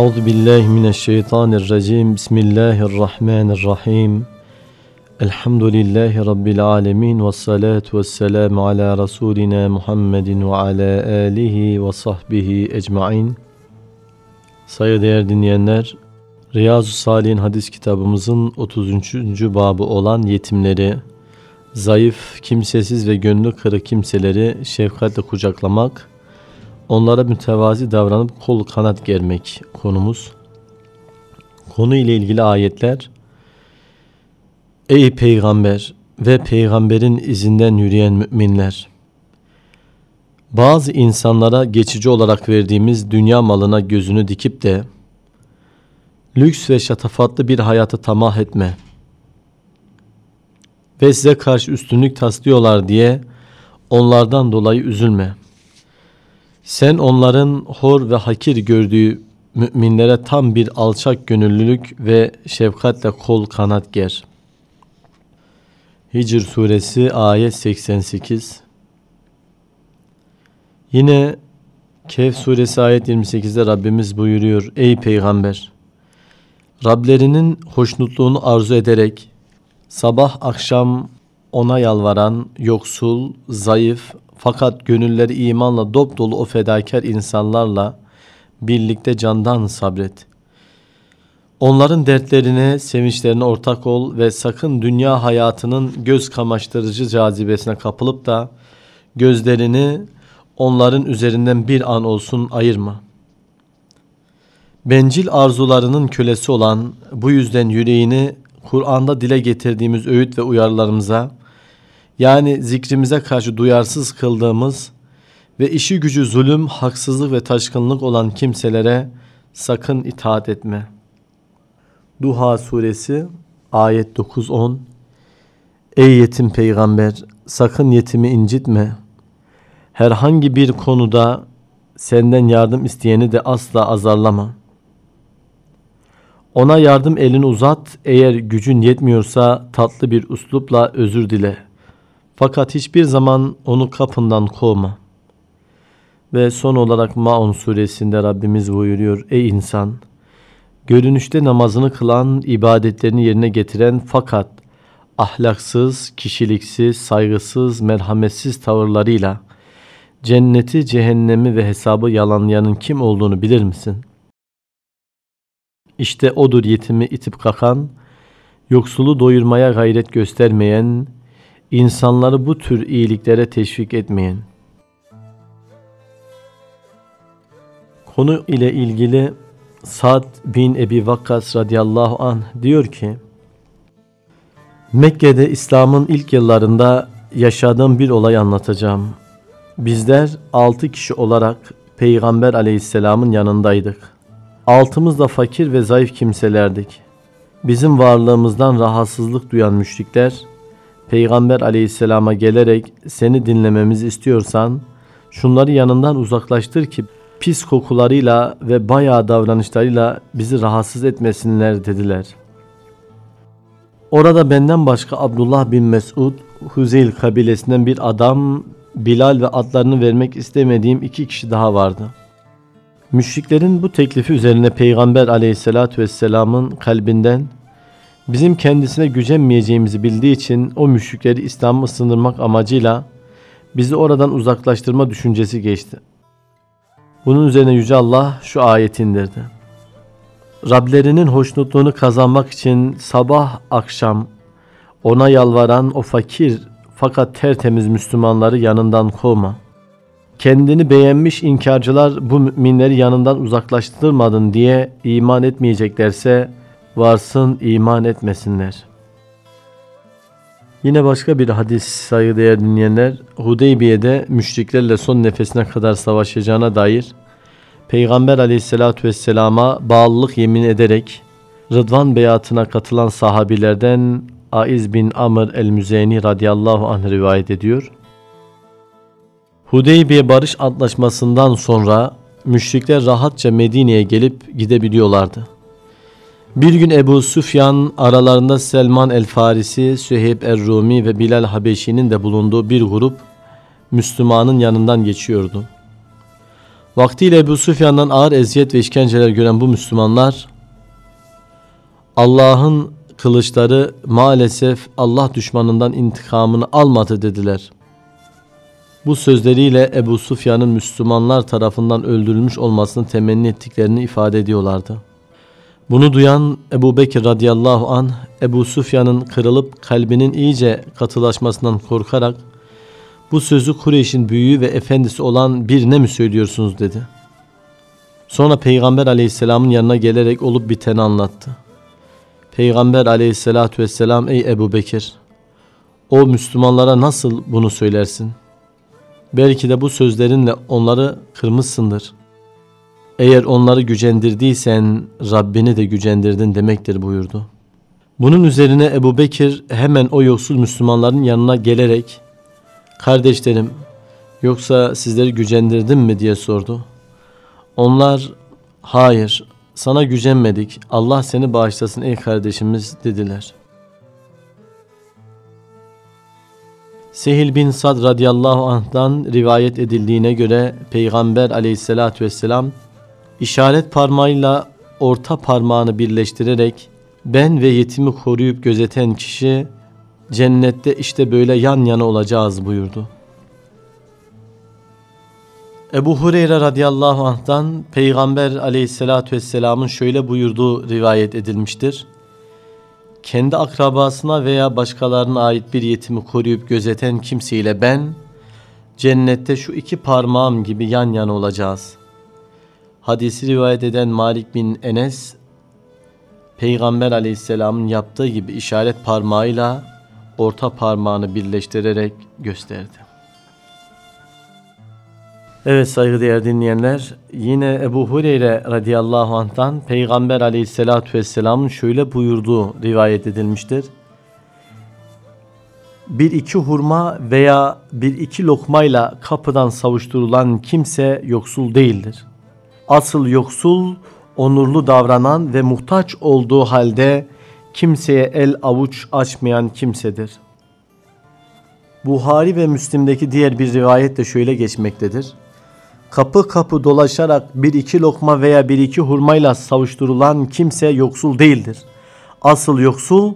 Euzu billahi mineşşeytanirracim. Bismillahirrahmanirrahim. Elhamdülillahi rabbil alamin ve salatu vesselam ala rasulina Muhammedin ve ala alihi ve sahbihi ecmaîn. Saygıdeğer dinleyenler, Riyazu Salih'in hadis kitabımızın 33. babı olan yetimleri, zayıf, kimsesiz ve gönlü kırık kimseleri şefkatle kucaklamak onlara mütevazi davranıp kol kanat germek konumuz. Konu ile ilgili ayetler Ey peygamber ve peygamberin izinden yürüyen müminler! Bazı insanlara geçici olarak verdiğimiz dünya malına gözünü dikip de lüks ve şatafatlı bir hayatı tamah etme ve size karşı üstünlük taslıyorlar diye onlardan dolayı üzülme. Sen onların hor ve hakir gördüğü müminlere tam bir alçak gönüllülük ve şefkatle kol kanat ger. Hicr suresi ayet 88 Yine Kehf suresi ayet 28'de Rabbimiz buyuruyor. Ey peygamber! Rablerinin hoşnutluğunu arzu ederek sabah akşam ona yalvaran, yoksul, zayıf, fakat gönülleri imanla dop dolu o fedakar insanlarla birlikte candan sabret. Onların dertlerine, sevinçlerine ortak ol ve sakın dünya hayatının göz kamaştırıcı cazibesine kapılıp da gözlerini onların üzerinden bir an olsun ayırma. Bencil arzularının kölesi olan bu yüzden yüreğini Kur'an'da dile getirdiğimiz öğüt ve uyarılarımıza yani zikrimize karşı duyarsız kıldığımız ve işi gücü zulüm, haksızlık ve taşkınlık olan kimselere sakın itaat etme. Duha suresi ayet 9-10 Ey yetim peygamber sakın yetimi incitme. Herhangi bir konuda senden yardım isteyeni de asla azarlama. Ona yardım elini uzat, eğer gücün yetmiyorsa tatlı bir uslupla özür dile.'' Fakat hiçbir zaman onu kapından kovma. Ve son olarak Maun suresinde Rabbimiz buyuruyor. Ey insan! Görünüşte namazını kılan, ibadetlerini yerine getiren fakat ahlaksız, kişiliksiz, saygısız, merhametsiz tavırlarıyla cenneti, cehennemi ve hesabı yalanlayanın kim olduğunu bilir misin? İşte odur yetimi itip kakan, yoksulu doyurmaya gayret göstermeyen, insanları bu tür iyiliklere teşvik etmeyin. Konu ile ilgili Sad bin Ebi Vakkas radıyallahu anh diyor ki, Mekke'de İslam'ın ilk yıllarında yaşadığım bir olay anlatacağım. Bizler altı kişi olarak Peygamber aleyhisselamın yanındaydık. Altımız da fakir ve zayıf kimselerdik. Bizim varlığımızdan rahatsızlık duyan müşrikler, Peygamber aleyhisselama gelerek seni dinlememizi istiyorsan şunları yanından uzaklaştır ki pis kokularıyla ve bayağı davranışlarıyla bizi rahatsız etmesinler dediler. Orada benden başka Abdullah bin Mesud, Huzeyl kabilesinden bir adam, Bilal ve adlarını vermek istemediğim iki kişi daha vardı. Müşriklerin bu teklifi üzerine Peygamber aleyhissalatü vesselamın kalbinden Bizim kendisine gücenmeyeceğimizi bildiği için o müşrikleri İslam'ı ısındırmak amacıyla bizi oradan uzaklaştırma düşüncesi geçti. Bunun üzerine Yüce Allah şu ayet indirdi. Rablerinin hoşnutluğunu kazanmak için sabah akşam ona yalvaran o fakir fakat tertemiz Müslümanları yanından kovma. Kendini beğenmiş inkarcılar bu müminleri yanından uzaklaştırmadın diye iman etmeyeceklerse varsın iman etmesinler. Yine başka bir hadis saygıdeğer dinleyenler Hudeybiye'de müşriklerle son nefesine kadar savaşacağına dair Peygamber aleyhissalatü vesselama bağlılık yemin ederek Rıdvan beyatına katılan sahabilerden Aiz bin Amr el-Müzeyni radıyallahu anh rivayet ediyor. Hudeybiye barış antlaşmasından sonra müşrikler rahatça Medine'ye gelip gidebiliyorlardı. Bir gün Ebu Süfyan aralarında Selman el-Farisi, Süheyb er-Rumi ve Bilal Habeşi'nin de bulunduğu bir grup Müslümanın yanından geçiyordu. Vaktiyle Ebu Sufyan'dan ağır eziyet ve işkenceler gören bu Müslümanlar Allah'ın kılıçları maalesef Allah düşmanından intikamını almadı dediler. Bu sözleriyle Ebu Sufyan'ın Müslümanlar tarafından öldürülmüş olmasını temenni ettiklerini ifade ediyorlardı. Bunu duyan Ebu Bekir radıyallahu an Ebu Sufyan'ın kırılıp kalbinin iyice katılaşmasından korkarak bu sözü Kureyş'in büyüğü ve efendisi olan birine mi söylüyorsunuz dedi. Sonra Peygamber aleyhisselamın yanına gelerek olup biteni anlattı. Peygamber aleyhissalatü vesselam ey Ebu Bekir o Müslümanlara nasıl bunu söylersin? Belki de bu sözlerinle onları kırmışsındır. Eğer onları gücendirdiysen Rabbini de gücendirdin demektir buyurdu. Bunun üzerine Ebu Bekir hemen o yoksul Müslümanların yanına gelerek Kardeşlerim yoksa sizleri gücendirdim mi diye sordu. Onlar hayır sana gücenmedik Allah seni bağışlasın ey kardeşimiz dediler. Sehil bin Sad radıyallahu anh'dan rivayet edildiğine göre Peygamber aleyhissalatü vesselam işaret parmağıyla orta parmağını birleştirerek ben ve yetimi koruyup gözeten kişi cennette işte böyle yan yana olacağız buyurdu. Ebu Hureyre radıyallahu anh'tan Peygamber aleyhissalatü vesselamın şöyle buyurduğu rivayet edilmiştir. Kendi akrabasına veya başkalarına ait bir yetimi koruyup gözeten kimseyle ben cennette şu iki parmağım gibi yan yana olacağız. Hadisi rivayet eden Malik bin Enes Peygamber aleyhisselamın yaptığı gibi işaret parmağıyla orta parmağını birleştirerek gösterdi. Evet saygıdeğer dinleyenler yine Ebu Hureyre radıyallahu anh'tan Peygamber aleyhissalatü vesselamın şöyle buyurduğu rivayet edilmiştir. Bir iki hurma veya bir iki lokmayla kapıdan savuşturulan kimse yoksul değildir. Asıl yoksul onurlu davranan ve muhtaç olduğu halde kimseye el avuç açmayan kimsedir. Buhari ve Müslim'deki diğer bir rivayet de şöyle geçmektedir. Kapı kapı dolaşarak bir iki lokma veya bir iki hurmayla savuşturulan kimse yoksul değildir. Asıl yoksul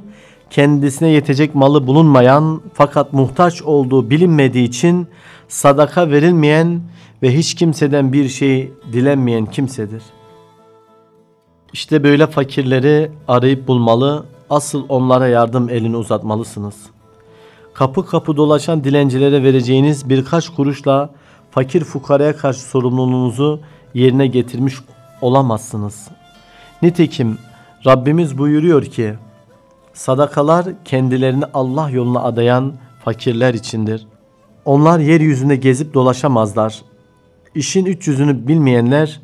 kendisine yetecek malı bulunmayan fakat muhtaç olduğu bilinmediği için sadaka verilmeyen ve hiç kimseden bir şey dilenmeyen kimsedir. İşte böyle fakirleri arayıp bulmalı, asıl onlara yardım elini uzatmalısınız. Kapı kapı dolaşan dilencilere vereceğiniz birkaç kuruşla fakir fukaraya karşı sorumluluğunuzu yerine getirmiş olamazsınız. Nitekim Rabbimiz buyuruyor ki, sadakalar kendilerini Allah yoluna adayan fakirler içindir. Onlar yeryüzünde gezip dolaşamazlar. İşin üç yüzünü bilmeyenler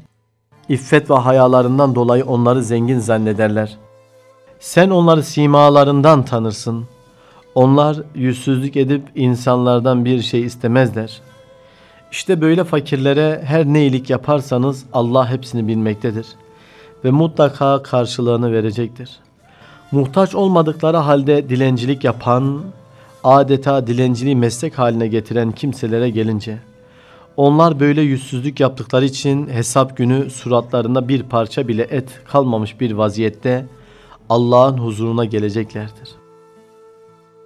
İffet ve hayalarından dolayı onları zengin zannederler. Sen onları simalarından tanırsın. Onlar yüzsüzlük edip insanlardan bir şey istemezler. İşte böyle fakirlere her ne iyilik yaparsanız Allah hepsini bilmektedir ve mutlaka karşılığını verecektir. Muhtaç olmadıkları halde dilencilik yapan, adeta dilenciliği meslek haline getiren kimselere gelince onlar böyle yüzsüzlük yaptıkları için hesap günü suratlarında bir parça bile et kalmamış bir vaziyette Allah'ın huzuruna geleceklerdir.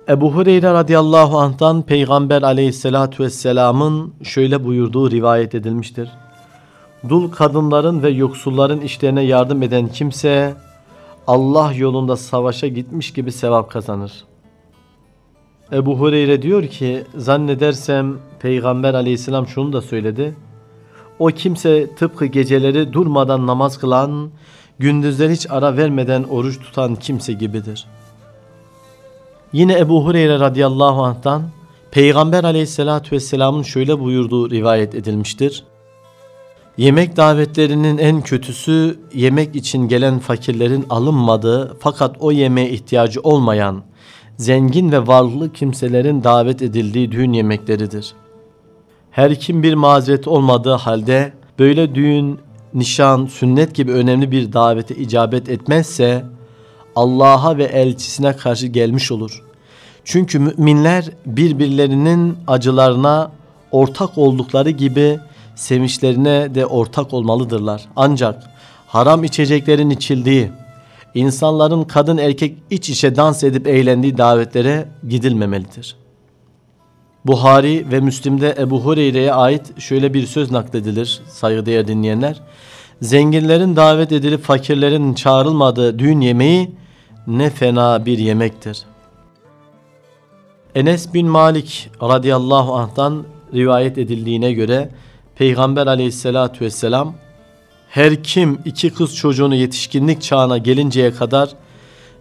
Ebu Hureyre radıyallahu anh'tan Peygamber aleyhissalatü vesselamın şöyle buyurduğu rivayet edilmiştir. Dul kadınların ve yoksulların işlerine yardım eden kimse Allah yolunda savaşa gitmiş gibi sevap kazanır.'' Ebu Hureyre diyor ki zannedersem Peygamber aleyhisselam şunu da söyledi. O kimse tıpkı geceleri durmadan namaz kılan, gündüzler hiç ara vermeden oruç tutan kimse gibidir. Yine Ebu Hureyre radıyallahu anh'tan Peygamber aleyhissalatü vesselamın şöyle buyurduğu rivayet edilmiştir. Yemek davetlerinin en kötüsü yemek için gelen fakirlerin alınmadığı fakat o yemeğe ihtiyacı olmayan zengin ve varlıklı kimselerin davet edildiği düğün yemekleridir. Her kim bir mazeret olmadığı halde böyle düğün, nişan, sünnet gibi önemli bir davete icabet etmezse Allah'a ve elçisine karşı gelmiş olur. Çünkü müminler birbirlerinin acılarına ortak oldukları gibi sevinçlerine de ortak olmalıdırlar. Ancak haram içeceklerin içildiği, insanların kadın erkek iç içe dans edip eğlendiği davetlere gidilmemelidir. Buhari ve Müslim'de Ebu Hureyre'ye ait şöyle bir söz nakledilir saygıdeğer dinleyenler. Zenginlerin davet edilip fakirlerin çağrılmadığı düğün yemeği ne fena bir yemektir. Enes bin Malik radıyallahu anh'tan rivayet edildiğine göre Peygamber aleyhissalatü vesselam her kim iki kız çocuğunu yetişkinlik çağına gelinceye kadar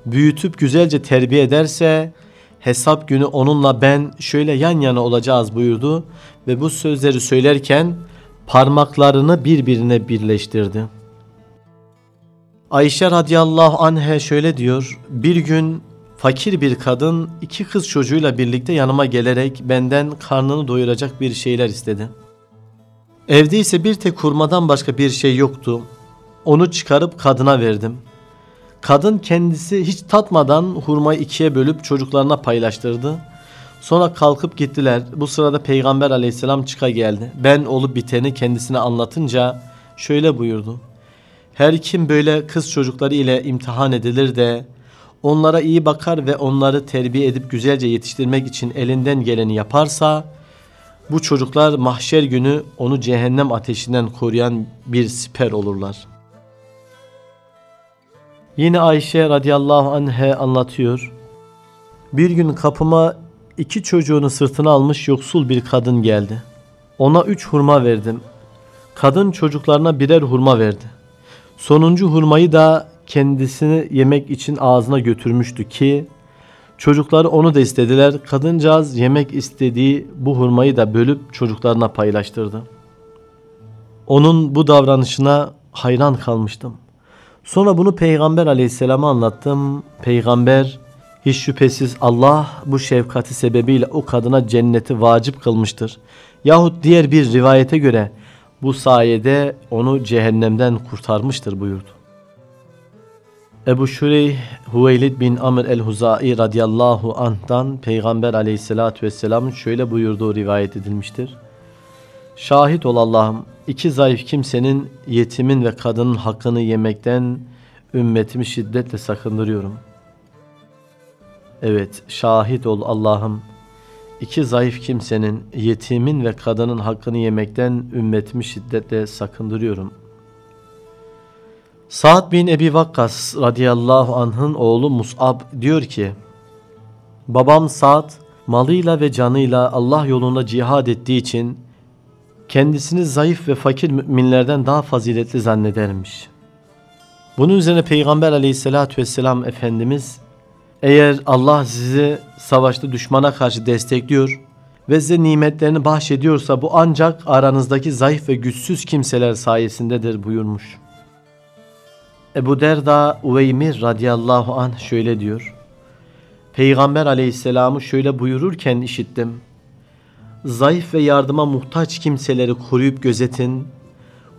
büyütüp güzelce terbiye ederse hesap günü onunla ben şöyle yan yana olacağız buyurdu ve bu sözleri söylerken parmaklarını birbirine birleştirdi. Ayşe radıyallahu anhe şöyle diyor. Bir gün fakir bir kadın iki kız çocuğuyla birlikte yanıma gelerek benden karnını doyuracak bir şeyler istedi. Evde ise bir tek hurmadan başka bir şey yoktu. Onu çıkarıp kadına verdim. Kadın kendisi hiç tatmadan hurmayı ikiye bölüp çocuklarına paylaştırdı. Sonra kalkıp gittiler. Bu sırada Peygamber aleyhisselam çıka geldi. Ben olup biteni kendisine anlatınca şöyle buyurdu. Her kim böyle kız çocukları ile imtihan edilir de onlara iyi bakar ve onları terbiye edip güzelce yetiştirmek için elinden geleni yaparsa bu çocuklar mahşer günü onu cehennem ateşinden koruyan bir siper olurlar. Yine Ayşe radıyallahu anhe anlatıyor. Bir gün kapıma iki çocuğunu sırtına almış yoksul bir kadın geldi. Ona üç hurma verdim. Kadın çocuklarına birer hurma verdi. Sonuncu hurmayı da kendisini yemek için ağzına götürmüştü ki çocukları onu da istediler. Kadıncağız yemek istediği bu hurmayı da bölüp çocuklarına paylaştırdı. Onun bu davranışına hayran kalmıştım. Sonra bunu Peygamber aleyhisselama anlattım. Peygamber hiç şüphesiz Allah bu şefkati sebebiyle o kadına cenneti vacip kılmıştır. Yahut diğer bir rivayete göre bu sayede onu cehennemden kurtarmıştır buyurdu. Ebu Şureyh Hüveylid bin Amr el-Huzai radıyallahu anh'dan Peygamber aleyhissalatü vesselam şöyle buyurduğu rivayet edilmiştir. Şahit ol Allah'ım iki zayıf kimsenin yetimin ve kadının hakkını yemekten ümmetimi şiddetle sakındırıyorum. Evet şahit ol Allah'ım iki zayıf kimsenin yetimin ve kadının hakkını yemekten ümmetimi şiddetle sakındırıyorum. Sa'd bin Ebi Vakkas radıyallahu anh'ın oğlu Mus'ab diyor ki Babam Sa'd malıyla ve canıyla Allah yolunda cihad ettiği için kendisini zayıf ve fakir müminlerden daha faziletli zannedermiş. Bunun üzerine Peygamber aleyhissalatü vesselam Efendimiz eğer Allah sizi savaşta düşmana karşı destekliyor ve size nimetlerini bahşediyorsa bu ancak aranızdaki zayıf ve güçsüz kimseler sayesindedir buyurmuş. Ebu Derda Uveymir radıyallahu anh şöyle diyor. Peygamber aleyhisselamı şöyle buyururken işittim zayıf ve yardıma muhtaç kimseleri koruyup gözetin.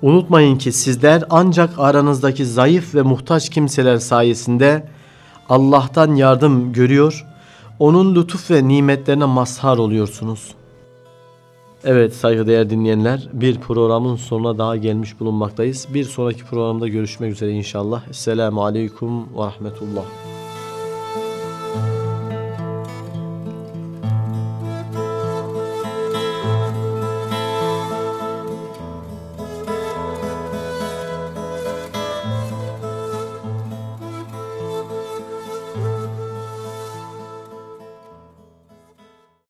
Unutmayın ki sizler ancak aranızdaki zayıf ve muhtaç kimseler sayesinde Allah'tan yardım görüyor, onun lütuf ve nimetlerine mazhar oluyorsunuz. Evet saygıdeğer dinleyenler bir programın sonuna daha gelmiş bulunmaktayız. Bir sonraki programda görüşmek üzere inşallah. Esselamu Aleyküm ve Rahmetullah.